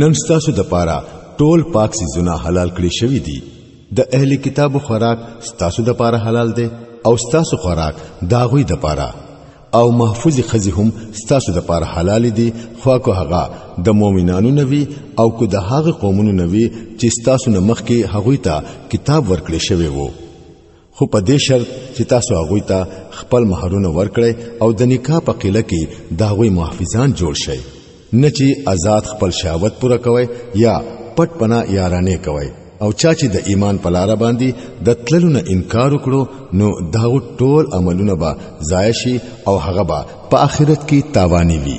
نن ستاسو د پاره ټول پاک سيزونه حلال کړی شوی دي د اهل کتاب خوراک ستاسو د پاره حلال دی او ستاسو خوراک داغوی د پاره او محفوظ خزي هم ستاسو د پاره حلال دي خو کو هغه د مؤمنانو نوي او کو د هغه قومونو نوي چې ستاسو نه مخکې هغوی ته کتاب ورکړی شوی وو خو په دې شرط چې تاسو هغه ته خپل مہرونه ورکړي او د نکاح په قله کې دا غوي محافظان جوړ شي نه چې آزاد خپل شاوت پوره کوي یا پټ پنا یارانه کوي او چا چې د ایمان په لار باندې د تللو نه انکار وکړو نو دا ټول عملونه به ضایع شي او هغه به په آخرت کې تاواني وي